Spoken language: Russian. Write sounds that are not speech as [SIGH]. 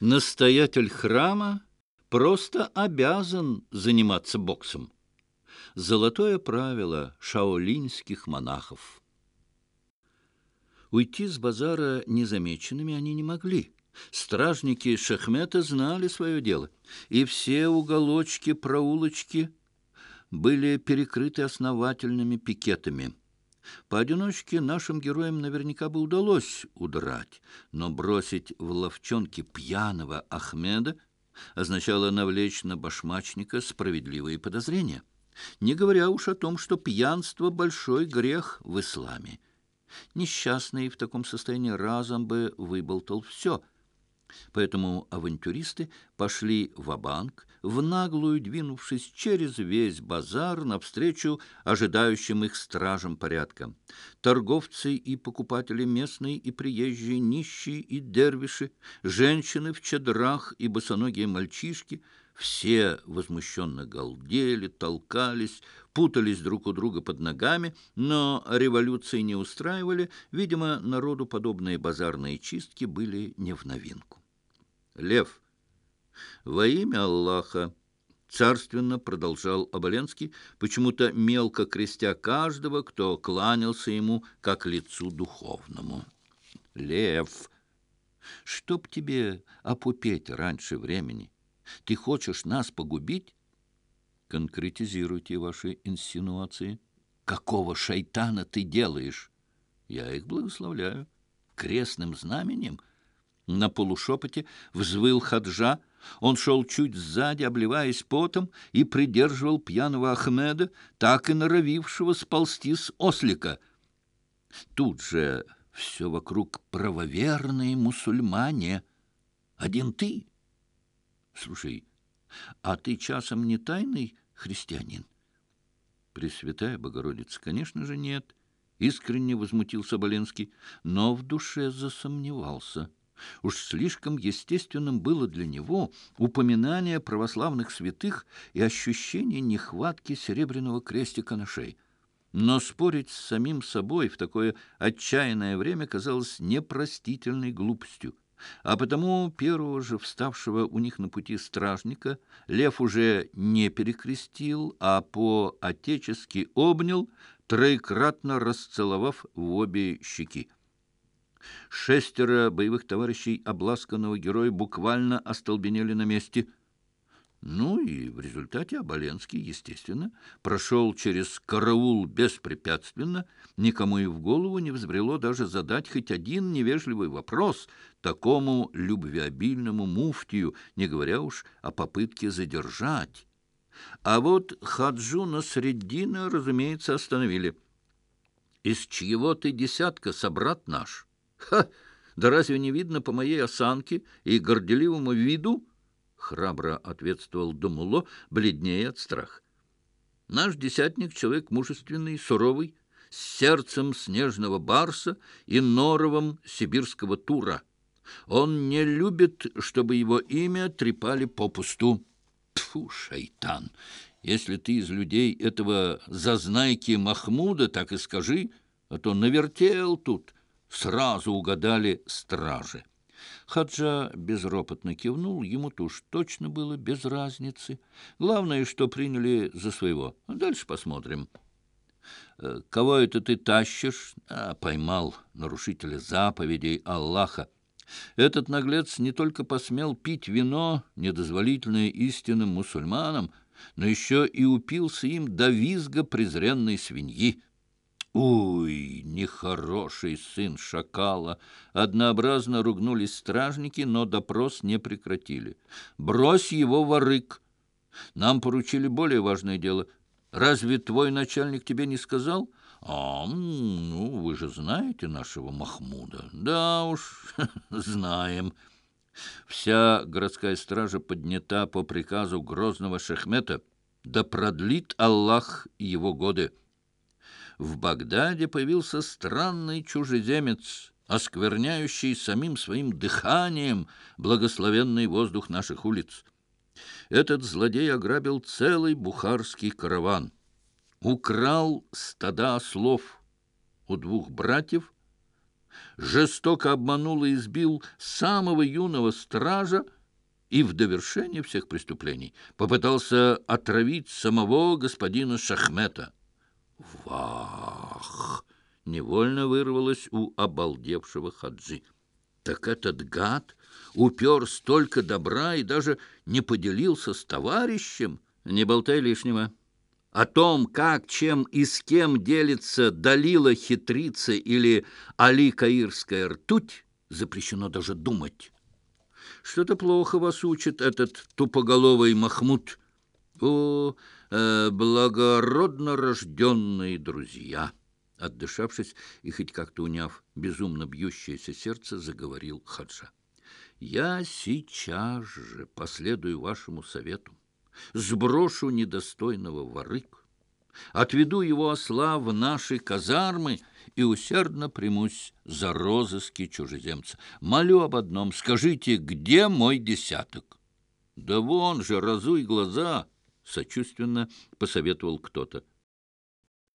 Настоятель храма просто обязан заниматься боксом. Золотое правило шаолиньских монахов. Уйти с базара незамеченными они не могли. Стражники Шахмета знали свое дело, и все уголочки, проулочки были перекрыты основательными пикетами. Поодиночке нашим героям наверняка бы удалось удрать, но бросить в ловчонке пьяного Ахмеда означало навлечь на башмачника справедливые подозрения, не говоря уж о том, что пьянство — большой грех в исламе. Несчастный в таком состоянии разом бы выболтал все — Поэтому авантюристы пошли в банк в наглую двинувшись через весь базар навстречу ожидающим их стражам порядка. Торговцы и покупатели местные и приезжие, нищие и дервиши, женщины в чадрах и босоногие мальчишки — все возмущенно галдели, толкались, путались друг у друга под ногами, но революции не устраивали. Видимо, народу подобные базарные чистки были не в новинку. Лев, во имя Аллаха, царственно продолжал Оболенский, почему-то мелко крестя каждого, кто кланялся ему как лицу духовному. Лев, чтоб тебе опупеть раньше времени, ты хочешь нас погубить? Конкретизируйте ваши инсинуации. Какого шайтана ты делаешь? Я их благословляю. Крестным знаменем — на полушепоте взвыл Хаджа. Он шел чуть сзади, обливаясь потом, и придерживал пьяного Ахмеда, так и норовившего сползти с ослика. Тут же все вокруг правоверные мусульмане. Один ты. Слушай, а ты часом не тайный христианин? Пресвятая Богородица, конечно же, нет. Искренне возмутился Боленский, но в душе засомневался — Уж слишком естественным было для него упоминание православных святых и ощущение нехватки серебряного крестика на шее. Но спорить с самим собой в такое отчаянное время казалось непростительной глупостью. А потому первого же вставшего у них на пути стражника лев уже не перекрестил, а по-отечески обнял, троекратно расцеловав в обе щеки. Шестеро боевых товарищей обласканного героя буквально остолбенели на месте. Ну и в результате Оболенский, естественно, прошел через караул беспрепятственно, никому и в голову не взбрело даже задать хоть один невежливый вопрос такому любвеобильному муфтию, не говоря уж о попытке задержать. А вот Хаджуна Среддина, разумеется, остановили. «Из чьего ты десятка, собрат наш?» Ха! Да разве не видно по моей осанке и горделивому виду? Храбро ответствовал Думуло, бледнее от страха. Наш десятник — человек мужественный, суровый, с сердцем снежного барса и норовом сибирского тура. Он не любит, чтобы его имя трепали попусту. Тьфу, шайтан! Если ты из людей этого зазнайки Махмуда, так и скажи, а то навертел тут — сразу угадали стражи. Хаджа безропотно кивнул, ему-то уж точно было без разницы. Главное, что приняли за своего. Дальше посмотрим. Э, «Кого это ты тащишь?» а, «Поймал нарушителя заповедей Аллаха. Этот наглец не только посмел пить вино, недозволительное истинным мусульманам, но еще и упился им до визга презренной свиньи». Уй, нехороший сын шакала! Однообразно ругнулись стражники, но допрос не прекратили. Брось его в арык! Нам поручили более важное дело. Разве твой начальник тебе не сказал? А, ну, вы же знаете нашего Махмуда. Да уж, [LAUGHS] знаем. Вся городская стража поднята по приказу грозного Шахмета. Да продлит Аллах его годы в Багдаде появился странный чужеземец, оскверняющий самим своим дыханием благословенный воздух наших улиц. Этот злодей ограбил целый бухарский караван, украл стада ослов у двух братьев, жестоко обманул и избил самого юного стража и в довершение всех преступлений попытался отравить самого господина Шахмета. «Вах!» — невольно вырвалось у обалдевшего хаджи. «Так этот гад упер столько добра и даже не поделился с товарищем? Не болтай лишнего!» О том, как, чем и с кем делится Далила хитрица или Али Каирская ртуть, запрещено даже думать. Что-то плохо вас учит этот тупоголовый Махмуд. О, э, благородно рожденные друзья!» Отдышавшись и хоть как-то уняв безумно бьющееся сердце, заговорил Хаджа. «Я сейчас же последую вашему совету сброшу недостойного ворык, отведу его осла в наши казармы и усердно примусь за розыски чужеземца. Молю об одном, скажите, где мой десяток? Да вон же, разуй глаза, сочувственно посоветовал кто-то.